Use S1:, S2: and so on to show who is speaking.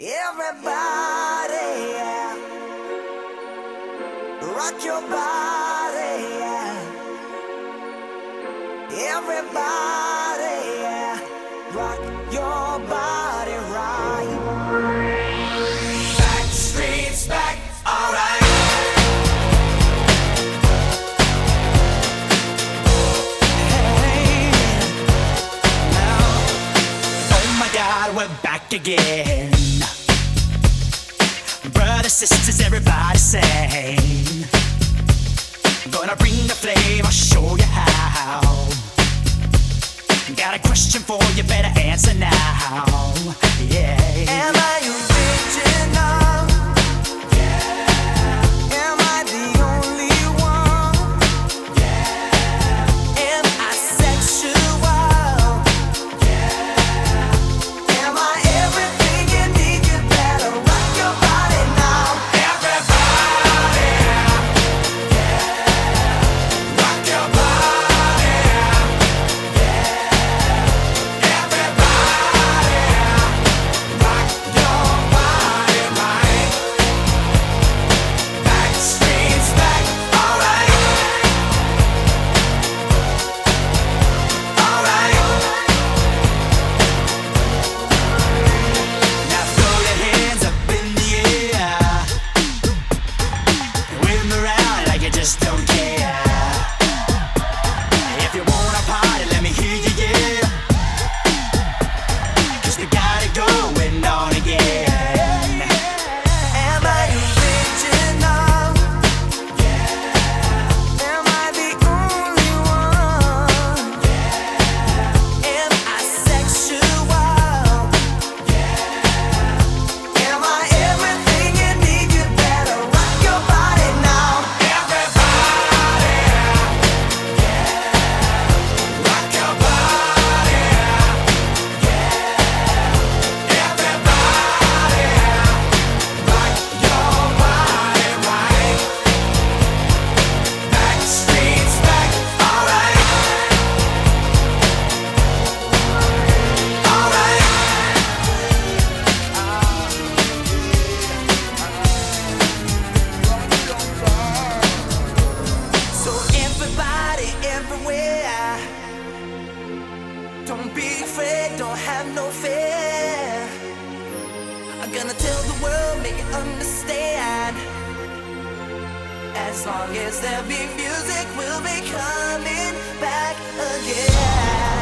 S1: Everybody, rock your body, yeah. Everybody, rock your body right.
S2: Back streets back, alright.
S1: Hey,
S2: Oh my God, we're back again. Sisters, everybody sing. Gonna bring the flame, I'll show you how. Got a question for you, better answer now. Yeah.
S1: am I afraid, don't have no fear. I'm gonna tell the world, make it understand. As long as there be music, we'll be coming back again.